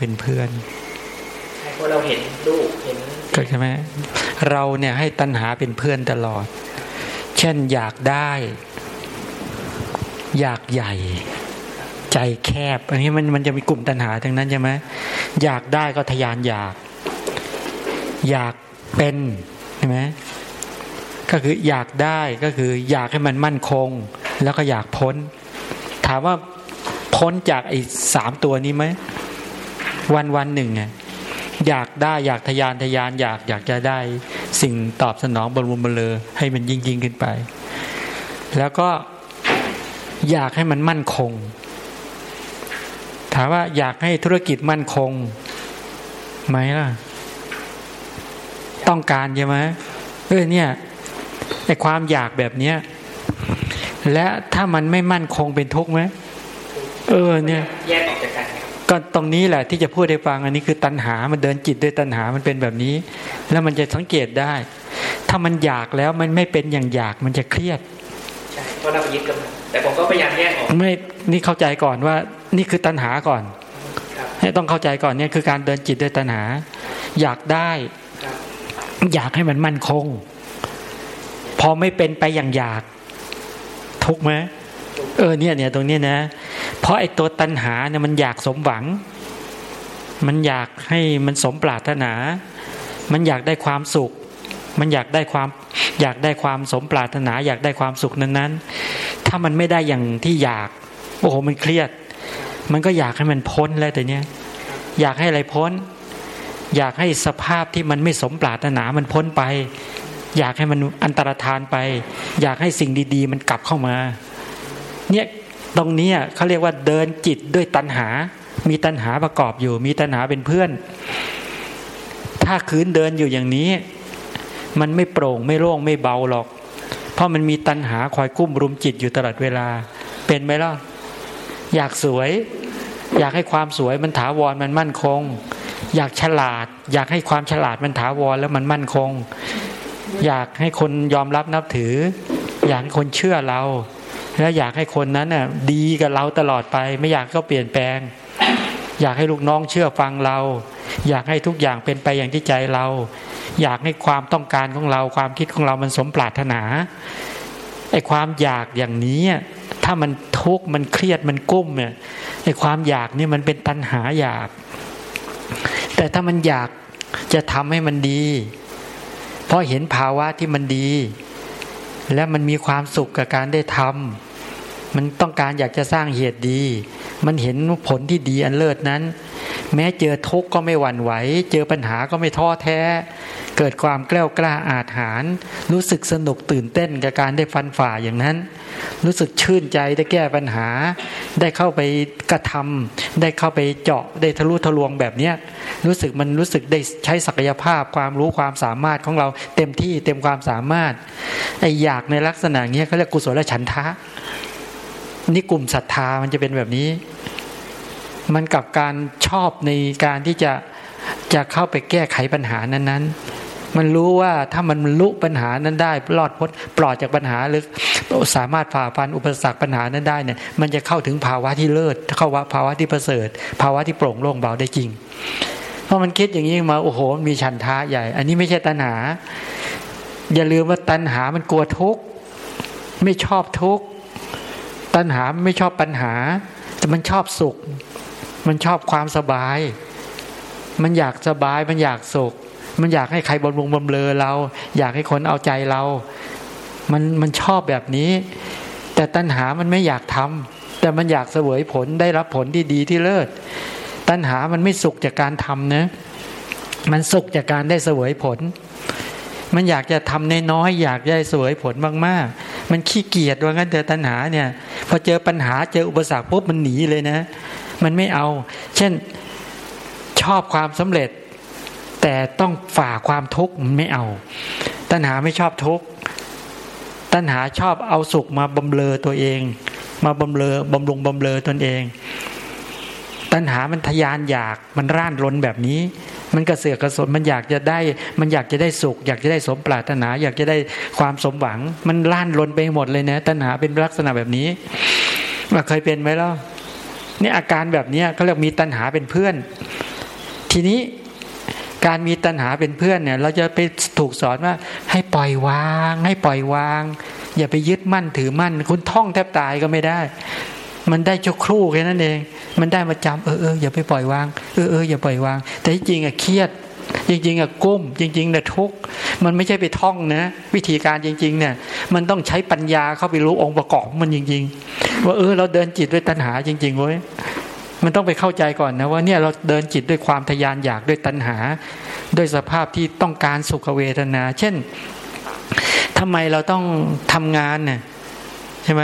เป็นเพื่อนใช่เพราะเราเห็นลูกเห็นก็ใช่ไหมเราเนี่ยให้ตัณหาเป็นเพื่อนตลอด เช่นอยากได้ อยากใหญ่ ใจแคบ อันนี้มันมันจะมีกลุ่มตัณหาทั้งนั้นใช่ไหมอยากได้ก็ทยานอยาก อยากเป็นใช่ไหมก็คืออยากได้ก็คือ อยากให้มันมั่นคง แล้วก็อยากพ้น ถามว่าพ้นจากไอ้สามตัวนี้ไหม วันวันหนึ่งไงอยากได้อยากทยานทยานอยากอยากจะได้สิ่งตอบสนองบรมบเลอให้มันยิ่งยิ่งขึ้นไป แล้วก็อยากให้มันมั่นคง ถามว่าอยากให้ธุรกิจมั่นคงไหมล่ะ ต้องการใช่ไหมเออเนี่ยไอความอยากแบบเนี้ยและถ้ามันไม่มั่นคงเป็นทุกข์ไหมเออเนี่ยแยกออกจากกัน ก็ตรงนี้แหละที่จะพูดให้ฟังอันนี้คือตัณหา มันเดินจิตด้วยตัณหามันเป็นแบบนี้ แล้วมันจะสังเกตได้ ถ้ามันอยากแล้วมันไม่เป็นอย่างอยากมันจะเครียดใช่เพราะเราไปยึดกับมันแต่ผมก็พยายามแยกออกไม่นี่เข้าใจก่อนว่า นี่คือตัณหาก่อนให้ต้องเข้าใจก่อนเนี่ยคือการเดินจิตด้วยตัณหา อยากได้ อยากให้มันมั่นคง พอไม่เป็นไปอย่างอยาก ทุกไหม เออเนี่ยเนี่ยตรงนี้นะ เพราะไอ้ตัวตัณหาเนี่ยมันอยากสมหวัง มันอยากให้มันสมปรารถนา มันอยากได้ความสุข มันอยากได้ความอยากได้ความสมปรารถนา อยากได้ความสุขนั้นๆ ถ้ามันไม่ได้อย่างที่อยาก โอ้โหมันเครียด มันก็อยากให้มันพ้นแล้วแต่เนี้ยอยากให้อะไรพ้น อยากให้สภาพที่มันไม่สมปรารถนามันพ้นไป อยากให้มันอันตรธานไป อยากให้สิ่งดี ๆ มันกลับเข้ามา เนี่ยตรงนี้เขาเรียกว่าเดินจิตด้วยตัณหา มีตัณหาประกอบอยู่ มีตัณหาเป็นเพื่อน ถ้าคืนเดินอยู่อย่างนี้ มันไม่โปร่งไม่โล่งไม่เบาหรอก เพราะมันมีตัณหาคอยกุ้มรุมจิตอยู่ตลอดเวลา เป็นไหมล่ะ อยากสวย อยากให้ความสวยมันถาวรมันมั่นคง อยากฉลาด อยากให้ความฉลาดมันถาวรแล้วมันมั่นคง อยากให้คนยอมรับนับถือ อยากให้คนเชื่อเรา แล้วอยากให้คนนั้นน่ะดีกับเราตลอดไป ไม่อยากก็เปลี่ยนแปลง อยากให้ลูกน้องเชื่อฟังเรา อยากให้ทุกอย่างเป็นไปอย่างที่ใจเรา อยากให้ความต้องการของเรา ความคิดของเรามันสมปรารถนาไอ้ความอยากอย่างนี้ถ้ามันทุกข์มันเครียดมันกุ้มเนี่ยไอ้ความอยากนี่มันเป็นตัณหาอยาก แต่ถ้ามันอยากจะทำให้มันดี เพราะเห็นภาวะที่มันดี และมันมีความสุขกับการได้ทำ มันต้องการอยากจะสร้างเหตุดี มันเห็นผลที่ดีอันเลิศนั้น แม้เจอทุกข์ก็ไม่หวั่นไหว เจอปัญหาก็ไม่ท้อแท้ เกิดความกล้ากล้าอาถรรพ์รู้สึกสนุกตื่นเต้นกับการได้ฟันฝ่าอย่างนั้น รู้สึกชื่นใจได้แก้ปัญหา ได้เข้าไปกระทำได้เข้าไปเจาะได้ทะลุทะลวงแบบเนี้ยรู้สึกมันรู้สึกได้ใช้ศักยภาพความรู้ความสามารถของเราเต็มที่เต็มความสามารถไอ้อยากในลักษณะเนี้ยเขาเรียกกุศลฉันทะ นี่กลุ่มศรัทธามันจะเป็นแบบนี้ มันกับการชอบในการที่จะจะเข้าไปแก้ไขปัญหานั้น ๆ มันรู้ว่าถ้ามันลุปัญหานั้นได้รอดพ้นปลอดจากปัญหาหรือสามารถฝ่าฟันอุปสรรคปัญหานั้นได้เนี่ย มันจะเข้าถึงภาวะที่เลิศเข้าว่าภาวะที่ประเสริฐ ภาวะที่โปร่งโล่งเบาได้จริงเพราะมันคิดอย่างนี้มาโอ้โห มีฉันทะใหญ่ อันนี้ไม่ใช่ตัณหา อย่าลืมว่าตัณหามันกลัวทุกข์ไม่ชอบทุกข์ ตัณหาไม่ชอบปัญหา แต่มันชอบสุข มันชอบความสบาย มันอยากสบาย มันอยากสุข มันอยากให้ใครบำรุงบำเรอเรา อยากให้คนเอาใจเรา มันมันชอบแบบนี้ แต่ตัณหามันไม่อยากทำแต่มันอยากเสวยผลได้รับผลที่ดีที่เลิศ ตัณหามันไม่สุขจากการทำนะมันสุขจากการได้เสวยผล มันอยากจะทำในน้อยอยากได้เสวยผลมากๆ มันขี้เกียจว่างั้นเถอะตัณหาเนี่ยพอเจอปัญหาเจออุปสรรคปุ๊บมันหนีเลยนะ มันไม่เอา เช่นชอบความสำเร็จ แต่ต้องฝ่าความทุกข์มันไม่เอา ตัณหาไม่ชอบทุกข์ตัณหาชอบเอาสุขมาบำเรอตัวเอง มาบำเรอบำรุงบำเรอตนเอง ตัณหามันทยานอยากมันร่านรนแบบนี้ มันกระเสือกกระสนมันอยากจะได้ มันอยากจะได้สุข อยากจะได้สมปรารถนา อยากจะได้ความสมหวัง มันล่านลนไปหมดเลยนะตัณหาเป็นลักษณะแบบนี้มาเคยเป็นไหมล่ะนี่อาการแบบนี้เขาเรียกมีตัณหาเป็นเพื่อน ทีนี้การมีตัณหาเป็นเพื่อนเนี่ย เราจะไปถูกสอนว่า ให้ปล่อยวาง ให้ปล่อยวาง อย่าไปยึดมั่นถือมั่น คุณท่องแทบตายก็ไม่ได้ มันได้ชั่วครู่แค่นั้นเอง มันได้มาจำเออเอออย่าไปปล่อยวางเออเอออย่าปล่อยวาง แต่จริงอะเครียด จริง ๆอะกุ้ม จริงๆนะทุกมันไม่ใช่ไปท่องนะ วิธีการจริง ๆ เนี่ย มันต้องใช้ปัญญาเข้าไปรู้องค์ประกอบมันจริง ๆ ว่าเออเราเดินจิตด้วยตัณหาจริงๆเว้ยมันต้องไปเข้าใจก่อนนะว่าเนี่ยเราเดินจิตด้วยความทยานอยากด้วยตัณหา ด้วยสภาพที่ต้องการสุขเวทนา เช่นทำไมเราต้องทำงานเนี่ยใช่ไหม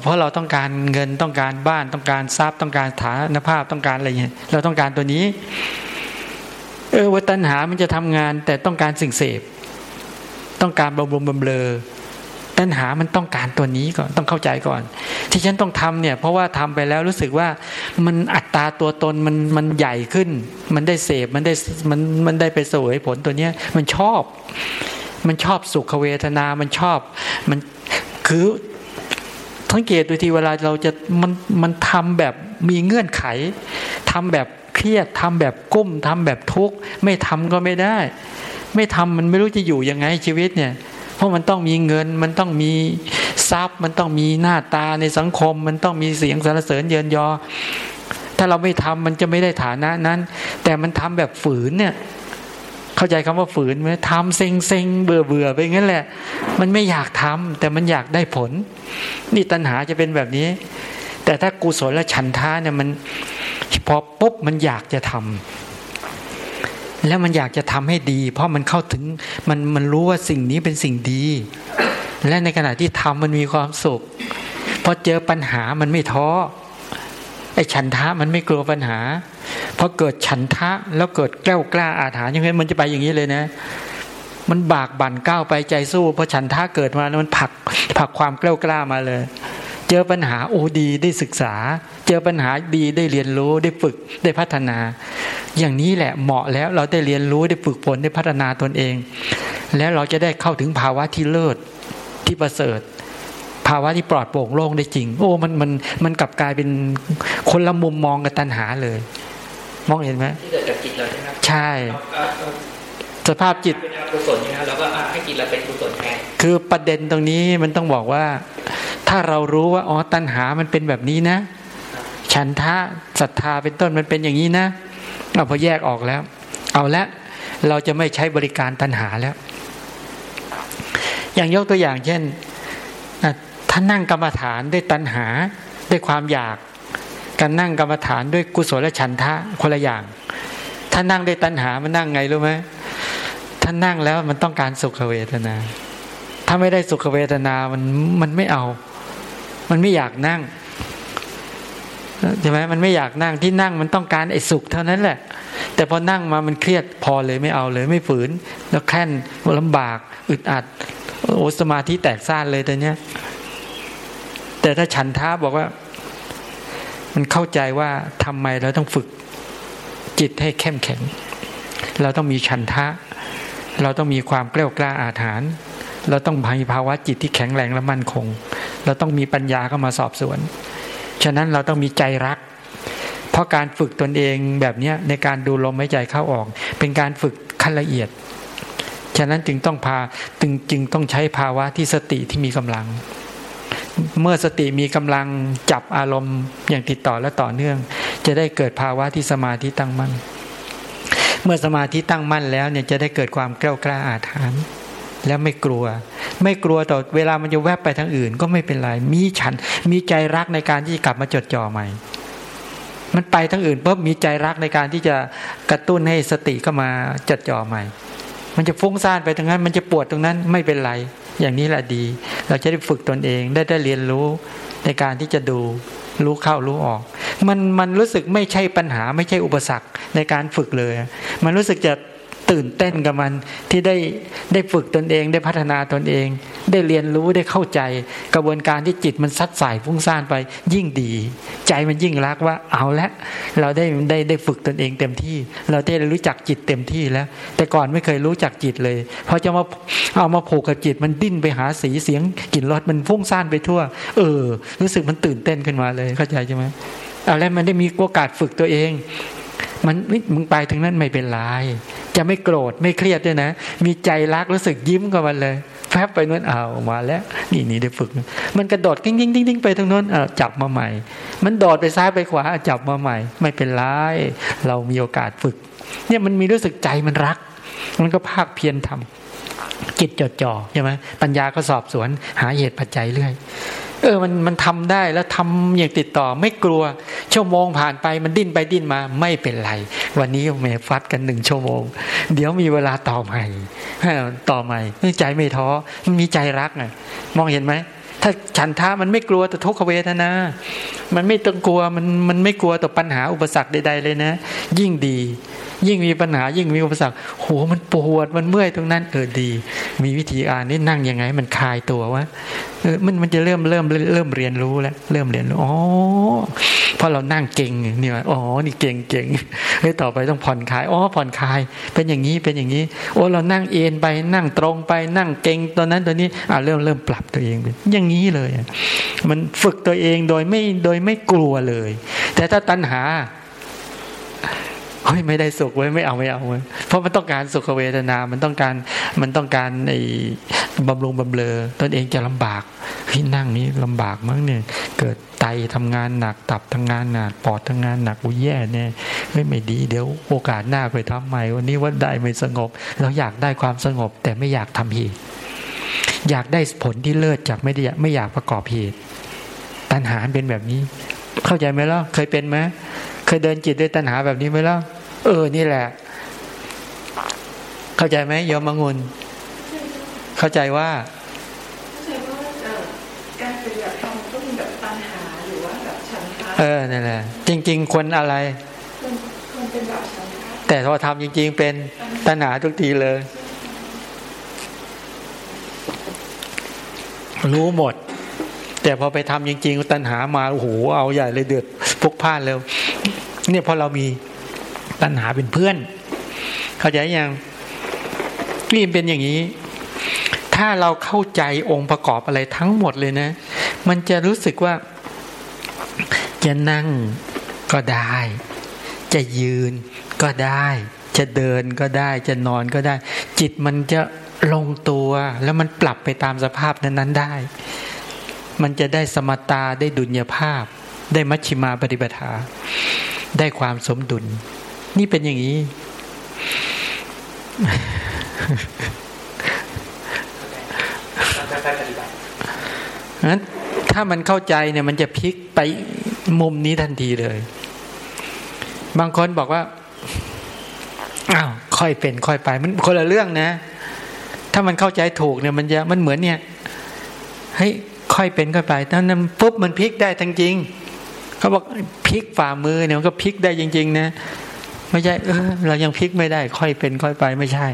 เพราะเราต้องการเงินต้องการบ้านต้องการทรัพย์ต้องการฐานภาพต้องการอะไรเงี้ยเราต้องการตัวนี้ เออวัตัณหามันจะทำงาน แต่ต้องการสิ่งเสพ ต้องการบำรุงบำเรอตัณหามันต้องการตัวนี้ก่อนต้องเข้าใจก่อน ที่ฉันต้องทำเนี่ย เพราะว่าทำไปแล้วรู้สึกว่ามันอัตราตัวตนมันมันใหญ่ขึ้น มันได้เสพมันได้มันมันได้ไปสวยผลตัวเนี้ย มันชอบ มันชอบสุขเวทนา มันชอบมันคือ สังเกตดูทีเวลาเราจะมันมันทำแบบมีเงื่อนไขทำแบบเครียดทำแบบก้มทำแบบทุกข์ไม่ทำก็ไม่ได้ ไม่ทำมันไม่รู้จะอยู่ยังไงชีวิตเนี่ย เพราะมันต้องมีเงินมันต้องมีทรัพย์ มันต้องมีหน้าตาในสังคม มันต้องมีเสียงสรรเสริญเยินยอ ถ้าเราไม่ทำมันจะไม่ได้ฐานะนั้น แต่มันทำแบบฝืนเนี่ย เข้าใจคำว่าฝืนไหมทำเซ็งเซ็งเบื่อเบื่อไปงั้นแหละ มันไม่อยากทำแต่มันอยากได้ผล นี่ตัณหาจะเป็นแบบนี้ แต่ถ้ากุศลและฉันท้าเนี่ยมันพอปุ๊บมันอยากจะทำแล้วมันอยากจะทำให้ดี เพราะมันเข้าถึงมันมันรู้ว่าสิ่งนี้เป็นสิ่งดี และในขณะที่ทำมันมีความสุขพอเจอปัญหามันไม่ท้อ อ้ฉันทะมันไม่กลัวปัญหาพอเกิดฉันทะแล้วเกิดแกล้วกล้าอาถรรพ์ยังไงมันจะไปอย่างนี้เลยนะ มันบากบั่นก้าวไปใจสู้พอฉันทะเกิดมามันผักผักความแกล้วกล้ามาเลย เจอปัญหาโอ้ดีได้ศึกษา เจอปัญหาดีได้เรียนรู้ได้ฝึกได้พัฒนา อย่างนี้แหละเหมาะแล้วเราได้เรียนรู้ได้ฝึกฝนได้พัฒนาตนเอง แล้วเราจะได้เข้าถึงภาวะที่เลิศที่ประเสริฐภาวะที่ปลอดโปร่งโล่งได้จริง โอ้ มันมันมันกลับกลายเป็น คนละมุมมองกับตัณหาเลย มองเห็นไหมที่เกิดจากจิตเราใช่ไหมใช่สภาพจิตเป็นกุศลใช่ไหมแล้วก็ให้จิตเราเป็นกุศลแทนคือประเด็นตรงนี้มันต้องบอกว่า ถ้าเรารู้ว่าอ๋อตัณหามันเป็นแบบนี้นะ ฉันทะศรัทธาเป็นต้นมันเป็นอย่างนี้นะเอาพอแยกออกแล้ว เอาละเราจะไม่ใช้บริการตัณหาแล้ว อย่างยกตัวอย่างเช่นถ้านั่งกรรมฐานด้วยตัณหาด้วยความอยาก การนั่งกรรมฐานด้วยกุศลและฉันทะคนละอย่าง ถ้านั่งด้วยตัณหามันนั่งไงรู้ไหมถ้านั่งแล้วมันต้องการสุขเวทนา ถ้าไม่ได้สุขเวทนามันมันไม่เอา มันไม่อยากนั่งใช่ไหมมันไม่อยากนั่งที่นั่งมันต้องการไอ้สุขเท่านั้นแหละ แต่พอนั่งมามันเครียดพอเลยไม่เอาเลยไม่ฝืน แล้วแค่นลำบาก อึดอัดโอสมาธิแตกซ่านเลยแต่เนี้ย แต่ถ้าฉันท้าบอกว่า มันเข้าใจว่าทำไมเราต้องฝึกจิตให้เข้มแข็ง เราต้องมีฉันทะ เราต้องมีความกล้ากล้าอาถรรพ์เราต้องมีภาวะจิตที่แข็งแรงและมั่นคง เราต้องมีปัญญาเข้ามาสอบสวน ฉะนั้นเราต้องมีใจรัก เพราะการฝึกตนเองแบบนี้ในการดูลมหายใจเข้าออก เป็นการฝึกขั้นละเอียด ฉะนั้นจึงต้องพาจึงจึงต้องใช้ภาวะที่สติที่มีกำลัง เมื่อสติมีกำลังจับอารมณ์อย่างติดต่อและต่อเนื่อง จะได้เกิดภาวะที่สมาธิตั้งมั่น เมื่อสมาธิตั้งมั่นแล้วเนี่ยจะได้เกิดความกล้ากล้าอาถรรพ์แล้วไม่กลัว ไม่กลัวต่อเวลามันจะแวบไปทางอื่น ก็ไม่เป็นไร มีฉัน มีใจรักในการที่จะกลับมาจดจ่อใหม่ มันไปทางอื่นปุ๊บมีใจรักในการที่จะกระตุ้นให้สติก็มาจดจ่อใหม่ มันจะฟุ้งซ่านไปตรงนั้น มันจะปวดตรงนั้นไม่เป็นไร อย่างนี้แหละดี เราจะได้ฝึกตนเองได้ได้เรียนรู้ในการที่จะดูรู้เข้ารู้ออก มันมันรู้สึกไม่ใช่ปัญหาไม่ใช่อุปสรรคในการฝึกเลย มันรู้สึกจะตื่นเต้นกับมันที่ได้ได้ฝึกตนเองได้พัฒนาตนเอง ได้เรียนรู้ได้เข้าใจ กระบวนการที่จิตมันซัดสายฟุ้งซ่านไป ยิ่งดี ใจมันยิ่งรักว่าเอาละเราได้ได้ได้ฝึกตนเองเต็มที่ เราได้รู้จักจิตเต็มที่แล้ว แต่ก่อนไม่เคยรู้จักจิตเลยพอจะมาเอามาผูกกับจิตมันดิ้นไปหาสีเสียงกลิ่นรสมันฟุ้งซ่านไปทั่ว เออ รู้สึกมันตื่นเต้นขึ้นมาเลยเข้าใจใช่ไหมเอาแล้วมันได้มีโอกาสฝึกตัวเองมันมึงไปถึงนั้นไม่เป็นไร จะไม่โกรธไม่เครียดด้วยนะ มีใจรักรู้สึกยิ้มกับมันเลย แฟบไปนู้นเอามาแล้ว นี่นี่ได้ฝึก มันกระโดดกิ้งกิ้งกิ้งกิ้งไปทางนู้นเอาจับมาใหม่ มันโดดไปซ้ายไปขวาจับมาใหม่ ไม่เป็นไรเรามีโอกาสฝึก เนี่ยมันมีรู้สึกใจมันรัก มันก็ภาคเพียรทำจิตจดจ่อใช่ไหมปัญญาก็สอบสวนหาเหตุปัจจัยเรื่อย เออมันมันทำได้แล้วทำอย่างติดต่อไม่กลัว ชั่วโมงผ่านไปมันดิ้นไปดิ้นมาไม่เป็นไร วันนี้เมฟัดกันหนึ่งชั่วโมง เดี๋ยวมีเวลาต่อใหม่ต่อใหม่ใจไม่ท้อมันมีใจรักไงมองเห็นไหมถ้าฉันท้ามันไม่กลัวต่อทุกขเวทนา มันไม่ต้องกลัวมันมันไม่กลัวต่อปัญหาอุปสรรคใดๆเลยนะ ยิ่งดี ยิ่งมีปัญหายิ่งมีอุปสรรคโหมันปวดมันเมื่อยตรงนั้นเออดี มีวิธีอ่านนี่นั่งยังไง มันคลายตัววะเออมันมันจะเริ่มเริ่มเริ่มเรียนรู้แล้วเริ่มเรียนรู้อ๋อพอเรานั่งเก่งเนี่ยอ๋อนี่เก่งเก่งเฮ้ยต่อไปต้องผ่อนคลายอ๋อผ่อนคลาย เป็นอย่างนี้เป็นอย่างนี้ โอ้เรานั่งเอ็นไปนั่งตรงไปนั่งเก่งตัวนั้นตัวนี้อ่าเริ่มเริ่มปรับตัวเองเป็นอย่างนี้เลย มันฝึกตัวเองโดยไม่โดยไม่กลัวเลย แต่ถ้าตัณหา ฮ้ยไม่ได้สุขเว้ยไม่เอาไม่เอาเว้ยเพราะมันต้องการสุขเวทนา มันต้องการมันต้องการไอ้บำรุงบำเรอตนเองจะลำบากที่นั่งนี้ลำบากมั้งเนี่ยเกิดไตทำงานหนักตับทำงานหนักปอดทำงานหนักอุ้ยแย่เนี่ยไม่ไม่ดีเดี๋ยวโอกาสหน้าไปทำใหม่วันนี้ว่าได้ไม่สงบ เราอยากได้ความสงบ แต่ไม่อยากทำเหตุอยากได้ผลที่เลิศจากไม่ได้ไม่อยากประกอบเหตุตัณหาเป็นแบบนี้ เข้าใจไหมล่ะเคยเป็นไหมเคยเดินจิตด้วยตัณหาแบบนี้ไหมล่ะ เออ นี่แหละ เข้าใจไหมยอมมังุนเข้าใจว่าการปฏิบัติธรรมก็มีแบบปัญหาหรือว่าแบบฉันทะเออนั่นแหละจริง ๆ คนอะไรคนเป็นแบบฉันทะแต่พอทำจริง ๆ เป็นตัณหาทุกทีเลย รู้หมด แต่พอไปทำจริง ๆ ตัณหามาโอ้โหเอาใหญ่เลยเดือดพุกพ่านเร็วเนี่ยพอเรามี ตัณหาเป็นเพื่อน เข้าใจยังนี่เป็นอย่างนี้ ถ้าเราเข้าใจองค์ประกอบอะไรทั้งหมดเลยนะ มันจะรู้สึกว่า จะนั่งก็ได้ จะยืนก็ได้ จะเดินก็ได้ จะนอนก็ได้ จิตมันจะลงตัวแล้วมันปรับไปตามสภาพนั้นๆได้ มันจะได้สมตาได้ดุลยภาพ ได้มัชชิมาปฏิปทา ได้ความสมดุล นี่เป็นอย่างนี้ นั้นถ้ามันเข้าใจเนี่ย มันจะพลิกไปมุมนี้ทันทีเลย บางคนบอกว่า อ้าว ค่อยเป็น ค่อยไป มันคนละเรื่องนะ ถ้ามันเข้าใจถูกเนี่ย มันจะมันเหมือนเนี่ย เฮ้ย ค่อยเป็น ค่อยไปถ้านั้นปุ๊บมันพลิกได้ทั้งจริง เขาบอกพลิกฝ่ามือเนี่ยมันก็พลิกได้จริง ๆ นะ ไม่ใช่เออเรายังพลิกไม่ได้ ค่อยเป็นค่อยไปไม่ใช่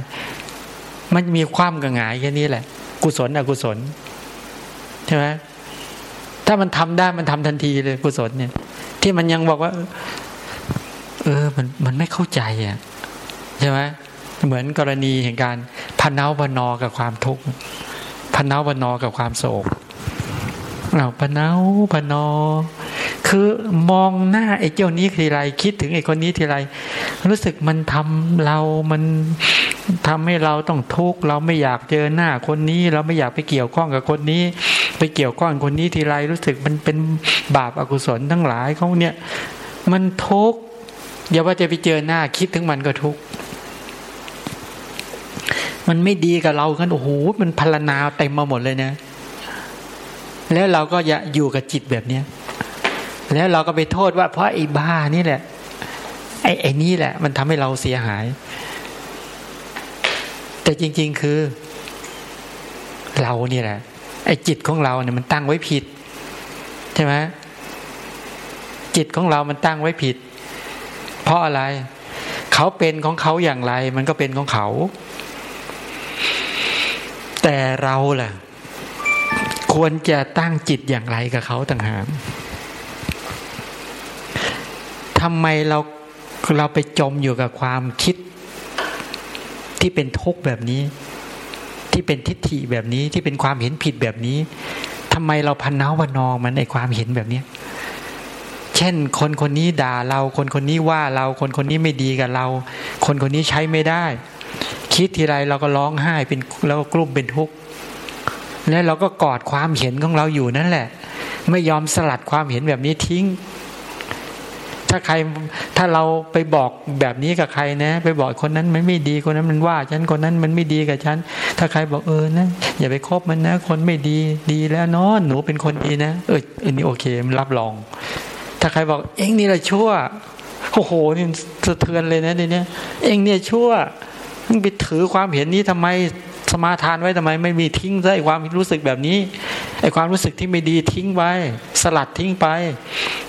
มันมีความกระหงายแค่นี้แหละ กุศลอกุศลใช่ไหมถ้ามันทำได้มันทำทันทีเลยกุศลเนี่ย ที่มันยังบอกว่า เออ มันมันไม่เข้าใจอะใช่ไหมเหมือนกรณีแห่งการพันเนาพนอกับความทุกข์พันเนาพนอกับความโศกเอาพันเนาพนอ คือมองหน้าไอ้เจ้านี้ทีไรคิดถึงไอ้คนนี้ทีไร รู้สึกมันทำเรามันทำให้เราต้องทุกข์เราไม่อยากเจอหน้าคนนี้ เราไม่อยากไปเกี่ยวข้องกับคนนี้ ไปเกี่ยวข้องคนนี้ทีไรรู้สึกมันเป็นบาปอากุศลทั้งหลายเขาเนี่ย มันทุกข์อย่าว่าจะไปเจอหน้าคิดถึงมันก็ทุกข์มันไม่ดีกับเรากันโอ้โหมันพลนาเต็มมาหมดเลยเนะแล้วเราก็อย่าอยู่กับจิตแบบเนี้ย แล้วเราก็ไปโทษว่า เพราะไอ้บ้านี่แหละ ไอ้ไอ้นี่แหละ มันทำให้เราเสียหาย แต่จริง ๆ คือ เราเนี่ยแหละ ไอ้จิตของเราเนี่ยมันตั้งไว้ผิด ใช่ไหมจิตของเรามันตั้งไว้ผิด เพราะอะไร เขาเป็นของเขาอย่างไร มันก็เป็นของเขา แต่เราล่ะ ควรจะตั้งจิตอย่างไรกับเขาต่างหาก ทำไมเราเราไปจมอยู่กับความคิด ที่เป็นทุกข์แบบนี้ ที่เป็นทิฏฐิแบบนี้ที่เป็นความเห็นผิดแบบนี้ทำไมเราพันเนาวันอมันในความเห็นแบบนี้เช่น คนคนนี้ด่าเรา คนคนนี้ว่าเรา คนคนนี้ไม่ดีกับเรา คนคนนี้ใช้ไม่ได้ คิดทีไรเราก็ร้องไห้เป็นแล้วก็กลุ้มเป็นทุกข์แล้วเราก็กอดความเห็นของเราอยู่นั่นแหละ ไม่ยอมสลัดความเห็นแบบนี้ทิ้ง ถ้าใครถ้าเราไปบอกแบบนี้กับใครนะ ไปบอกคนนั้นมันไม่ดีคนนั้นมันว่าฉันคนนั้นมันไม่ดีกับฉัน ถ้าใครบอกเออนะอย่าไปคบมันนะ คนไม่ดีดีแล้วเนาะหนูเป็นคนดีนะ เอออันนี้โอเคมันรับรอง ถ้าใครบอกเอ็งนี่แหละชั่วโอ้โหนี่สะเทือนเลยนะเดี๋ยวนี้เอ็งเนี่ยชั่วมึงไปถือความเห็นนี้ทำไมสมาทานไว้ทำไม ไม่มีทิ้งซะไอความรู้สึกแบบนี้ ความรู้สึกที่ไม่ดีทิ้งไว้ สลัดทิ้งไป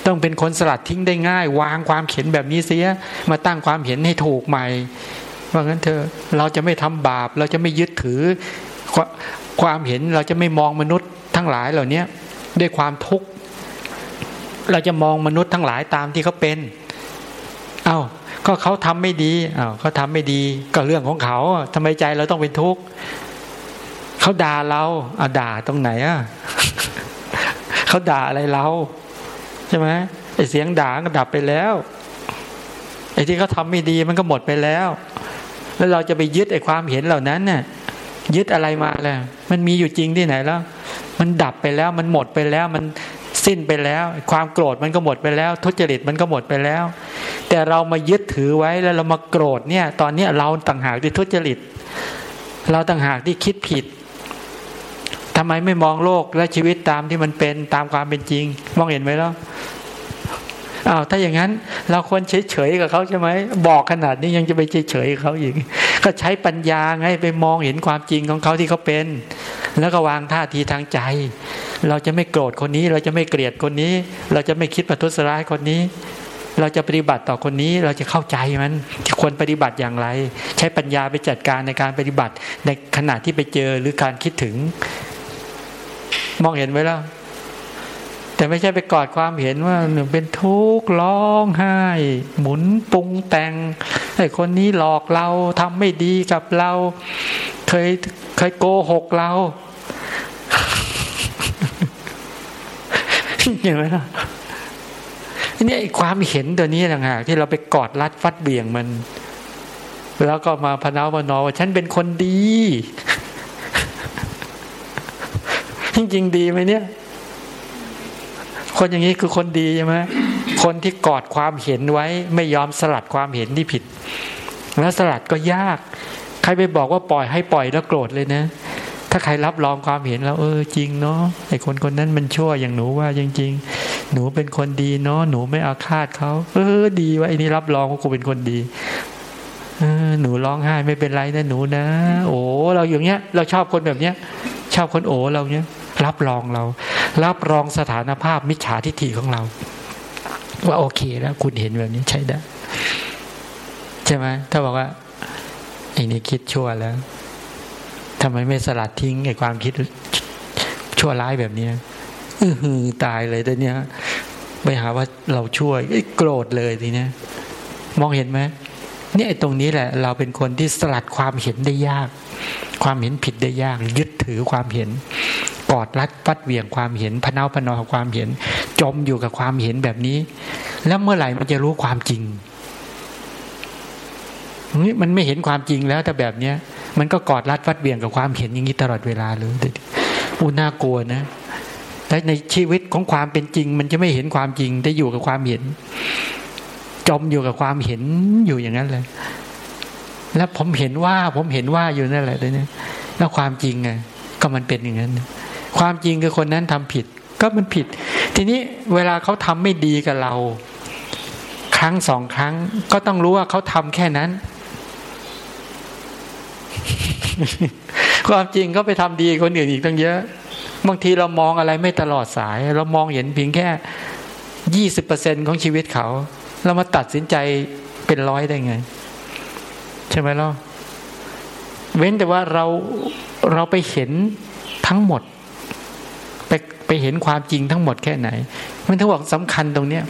ต้องเป็นคนสลัดทิ้งได้ง่าย วางความเห็นแบบนี้เสีย มาตั้งความเห็นให้ถูกใหม่ว่างั้นเธอเราจะไม่ทำบาป เราจะไม่ยึดถือ ความเห็นเราจะไม่มองมนุษย์ทั้งหลายเหล่านี้ด้วยความทุกข์เราจะมองมนุษย์ทั้งหลายตามที่เขาเป็น เอา้าก็เขาทำไม่ดีอ้าเขาทำไม่ดีก็เรื่องของเขาทำไมใจเราต้องเป็นทุกข์ เขาด่าเราอาด่าตรงไหนอะเขาด่าอะไรเรา ใช่ไหมไอเสียงด่าก็ดับไปแล้วไอ้ที่เขาทาไม่ดีมันก็หมดไปแล้ว แล้วเราจะไปยึดไอ้ความเห็นเหล่านั้นน่ะยึดอะไรมาแล้วมันมีอยู่จริงที่ไหนแล้ว มันดับไปแล้วมันหมดไปแล้วมันสิ้นไปแล้ว ความโกรธมันก็หมดไปแล้ว ทุจริตมันก็หมดไปแล้ว แต่เรามายึดถือไว้แล้วเรามาโกรธเนี่ย ตอนนี้เราต่างหากที่ทุจริต เราต่างหากที่คิดผิด ทำไมไม่มองโลกและชีวิตตามที่มันเป็นตามความเป็นจริง มองเห็นไหมแล่ะอ้าวถ้าอย่างนั้นเราควรเฉยๆกับเขาใช่ไหมบอกขนาดนี้ยังจะไปเฉยๆเขาอีก ก็ใช้ปัญญาไงไปมองเห็นความจริงของเขาที่เขาเป็น แล้วก็วางท่าทีทางใจ เราจะไม่โกรธคนนี้ เราจะไม่เกลียดคนนี้ เราจะไม่คิดประทุษร้ายคนนี้ เราจะปฏิบัติต่อคนนี้เราจะเข้าใจมันควรปฏิบัติอย่างไร ใช้ปัญญาไปจัดการในการปฏิบัติในขณะที่ไปเจอหรือการคิดถึง มองเห็นไหมล่ะแต่ไม่ใช่ไปกอดความเห็นว่าหนึ่งเป็นทุกข์ร้องไห้ หมุนปรุงแต่งไอ้คนนี้หลอกเราทำไม่ดีกับเรา เคยเคยโกหกเราเห็นไหมล่ะนี่ไอ้ความเห็นตัวนี้ต่างหากที่เราไปกอดรัดฟัดเบี่ยงมัน แล้วก็มาพนาวนอว่าฉันเป็นคนดี ริงๆดีไหมเนี่ย คนอย่างนี้คือคนดีใช่ไหมคนที่กอดความเห็นไว้ ไม่ยอมสลัดความเห็นที่ผิด แล้วสลัดก็ยาก ใครไปบอกว่าปล่อยให้ปล่อยแล้วโกรธเลยนะ ถ้าใครรับรองความเห็นแล้วเออจริงเนาะไอ้คนคนนั้นมันชั่วอย่างหนูว่าจริง ๆ หนูเป็นคนดีเนาะหนูไม่อาฆาตเขาเออ ดีว่าไอ้นี่รับรองว่ากูเป็นคนดีเออหนูร้องไห้ไม่เป็นไรนะหนูนะ โอ้เราอย่างเงี้ย เราชอบคนแบบเนี้ย ชอบคนโอ้เราเนี้ย รับรองเรา รับรองสถานภาพมิจฉาทิฏฐิของเรา ว่าโอเคแล้ว คุณเห็นแบบนี้ใช่ได้ใช่ไหมถ้าบอกว่าไอ้นี่คิดชั่วแล้วทำไมไม่สลัดทิ้งไอ้ความคิดชั่วร้ายแบบนี้อออตายเลยแต่เนี้ยไปหาว่าเราช่วยโกรธเลยทีเนี้ยมองเห็นไหมเนี่ยตรงนี้แหละ เราเป็นคนที่สลัดความเห็นได้ยาก ความเห็นผิดได้ยาก ยึดถือความเห็น กอดรัดฟัดเวียงความเห็นพนาพนอความเห็น จมอยู่กับความเห็นแบบนี้ แล้วเมื่อไหร่มันจะรู้ความจริงนี่มันไม่เห็นความจริงแล้วแต่แบบเนี้ย มันก็กอดรัดฟัดเวียงกับความเห็นอย่างนี้ตลอดเวลาเลยอุน่ากลัวนะแต่ในชีวิตของความเป็นจริง มันจะไม่เห็นความจริงได้อยู่กับความเห็น จมอยู่กับความเห็นอยู่อย่างนั้นเลย แล้วผมเห็นว่าผมเห็นว่าอยู่นั่นแหละเลยเนี่ยแล้วความจริงไงก็มันเป็นอย่างนั้น ความจริงคือคนนั้นทำผิด ก็มันผิด ทีนี้เวลาเขาทำไม่ดีกับเรา ครั้งสองครั้ง ก็ต้องรู้ว่าเขาทำแค่นั้น ความจริงก็ไปทำดีคนอื่นอีกตั้งเยอะ บางทีเรามองอะไรไม่ตลอดสาย เรามองเห็นเพียงแค่ยี่สิบเปอร์เซ็นของชีวิตเขา เรามาตัดสินใจเป็นร้อยได้ไง ใช่ไหมล่ะเว้นแต่ว่าเราเราไปเห็นทั้งหมด ไปเห็นความจริงทั้งหมดแค่ไหน มันถึงบอกสำคัญตรงเนี้ย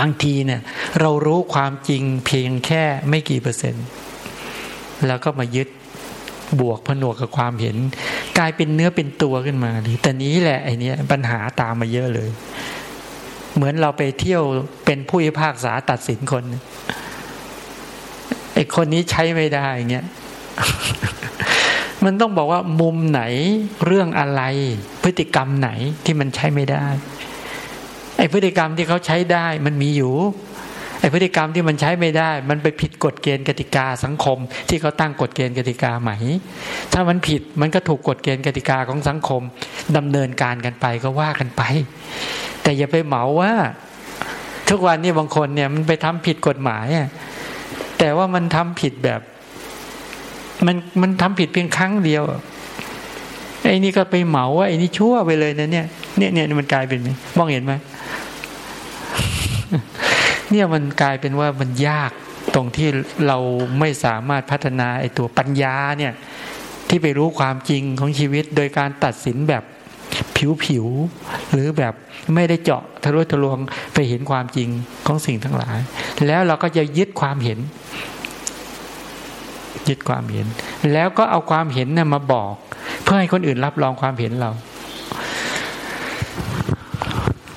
บางทีเนี่ย เรารู้ความจริงเพียงแค่ไม่กี่เปอร์เซ็นต์ แล้วก็มายึดบวกผนวกกับความเห็น กลายเป็นเนื้อเป็นตัวขึ้นมาแต่นี้แหละไอเนี้ยปัญหาตามมาเยอะเลย เหมือนเราไปเที่ยวเป็นผู้พิพากษาตัดสินคนไอ้คนนี้ใช้ไม่ได้เงี้ยมันต้องบอกว่ามุมไหนเรื่องอะไร พฤติกรรมไหนที่มันใช้ไม่ได้ ไอ้พฤติกรรมที่เขาใช้ได้มันมีอยู่ ไอ้พฤติกรรมที่มันใช้ไม่ได้ มันไปผิดกฎเกณฑ์กติกาสังคม ที่เขาตั้งกฎเกณฑ์กติกาใหม่ ถ้ามันผิดมันก็ถูกกฎเกณฑ์กติกาของสังคมดำเนินการกันไปก็ว่ากันไป แต่อย่าไปเหมาว่า ทุกวันนี้บางคนเนี่ยมันไปทำผิดกฎหมายอะแต่ว่ามันทำผิดแบบ มันมันทำผิดเพียงครั้งเดียว ไอ้นี่ก็ไปเหมาว่าไอ้นี่ชั่วไปเลยนะเนี่ยเนี่ยเนี่ยมันกลายเป็นไหมมองเห็นไหมเนี่ยมันกลายเป็นว่ามันยากตรงที่เราไม่สามารถพัฒนาไอ้ตัวปัญญาเนี่ย ที่ไปรู้ความจริงของชีวิต โดยการตัดสินแบบผิวๆหรือแบบไม่ได้เจาะทะลุทะลวงไปเห็นความจริงของสิ่งทั้งหลาย แล้วเราก็จะยึดความเห็น ยึดความเห็น แล้วก็เอาความเห็นน่ะมาบอก เพื่อให้คนอื่นรับรองความเห็นเรา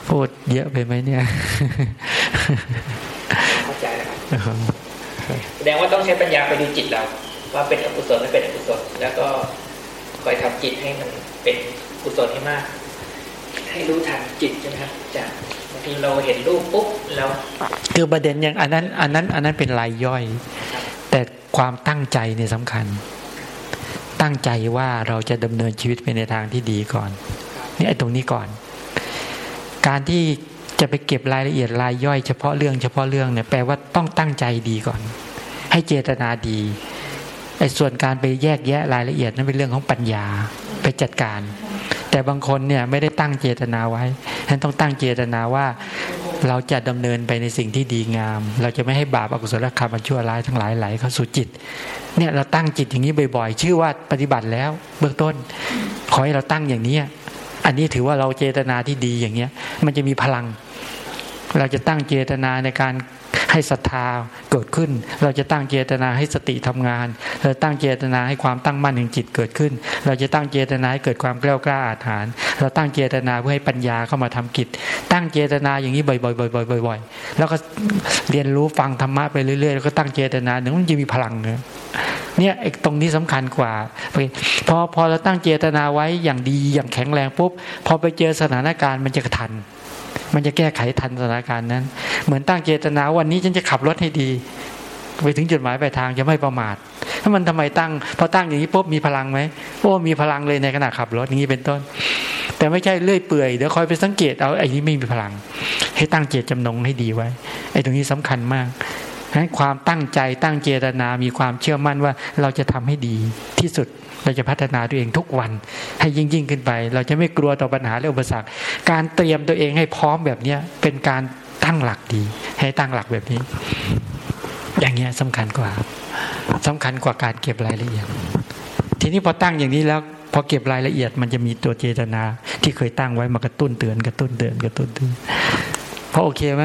พูดเยอะไปไหมเนี่ยเข้าใจแล้วครับแสดงว่าต้องใช้ปัญญาไปดูจิตเรา ว่าเป็นอกุศลไม่เป็นอกุศลแล้วก็คอยทำจิตให้มันเป็นกุศลให้มาก ให้รู้ทันจิตใช่ไหมครับจากบางทีเราเห็นรูปปุ๊บแล้วคือประเด็นอย่างอันนั้น อันนั้น อันนั้นเป็นรายย่อย แต่ความตั้งใจเนี่ยสำคัญ ตั้งใจว่าเราจะดำเนินชีวิตไปในทางที่ดีก่อนนี่ไอ้ตรงนี้ก่อน การที่จะไปเก็บรายละเอียดรายย่อยเฉพาะเรื่องเฉพาะเรื่องเนี่ยแปลว่าต้องตั้งใจดีก่อน ให้เจตนาดีไอ้ส่วนการไปแยกแยะรายละเอียดนั้นเป็นเรื่องของปัญญาไปจัดการ แต่บางคนเนี่ยไม่ได้ตั้งเจตนาไว้ฉะนั้นต้องตั้งเจตนาว่า เราจะดำเนินไปในสิ่งที่ดีงาม เราจะไม่ให้บาปอกุศลกรรมมันชั่วร้ายทั้งหลายไหลเข้าสู่จิต เนี่ยเราตั้งจิตอย่างนี้บ่อยๆ ชื่อว่าปฏิบัติแล้วเบื้องต้น ขอให้เราตั้งอย่างนี้ อันนี้ถือว่าเราเจตนาที่ดีอย่างเนี้ย มันจะมีพลัง เราจะตั้งเจตนาในการ ให้ศรัทธาเกิดขึ้น เราจะตั้งเจตนาให้สติทำงาน เราตั้งเจตนาให้ความตั้งมั่นแห่งจิตเกิดขึ้น เราจะตั้งเจตนาให้เกิดความกล้ากล้าอาถรรพ์เราตั้งเจตนาเพื่อให้ปัญญาเข้ามาทำกิจ ตั้งเจตนาอย่างนี้บ่อยๆบ่อยๆแล้วก็เรียนรู้ฟังธรรมะไปเรื่อยๆแล้วก็ตั้งเจตนาหนึ่งมันจะมีพลังเนี่ยเนี่ยไอ้ตรงนี้สำคัญกว่าพอพอเราตั้งเจตนาไว้อย่างดีอย่างแข็งแรงปุ๊บพอไปเจอสถานการณ์มันจะทัน มันจะแก้ไขทันสถานการณ์นั้น เหมือนตั้งเจตนาวันนี้ฉันจะขับรถให้ดี ไปถึงจุดหมายปลายทางจะไม่ประมาทถ้ามันทำไมตั้ง พอตั้งอย่างนี้ปุ๊บมีพลังไหมโอ้มีพลังเลยในขณะขับรถอย่างนี้เป็นต้น แต่ไม่ใช่เลื่อยเปื่อยเดี๋ยวคอยไปสังเกตเอาไอ้นี้ไม่มีพลัง ให้ตั้งเจตจำนงให้ดีไว้ไอ้ตรงนี้สำคัญมาก ให้ความตั้งใจตั้งเจตนา มีความเชื่อมั่นว่าเราจะทำให้ดีที่สุดเราจะพัฒนาตัวเองทุกวัน ให้ยิ่งยิ่งขึ้นไป เราจะไม่กลัวต่อปัญหาและอุปสรรค การเตรียมตัวเองให้พร้อมแบบเนี้ยเป็นการตั้งหลักดี ให้ตั้งหลักแบบนี้ อย่างเงี้ยสำคัญกว่าสำคัญกว่าการเก็บรายละเอียด ทีนี้พอตั้งอย่างนี้แล้วพอเก็บรายละเอียดมันจะมีตัวเจตนา ที่เคยตั้งไว้มากระตุ้นเตือนกระตุ้นเตือนกระตุ้นเตือนพอโอเคไหม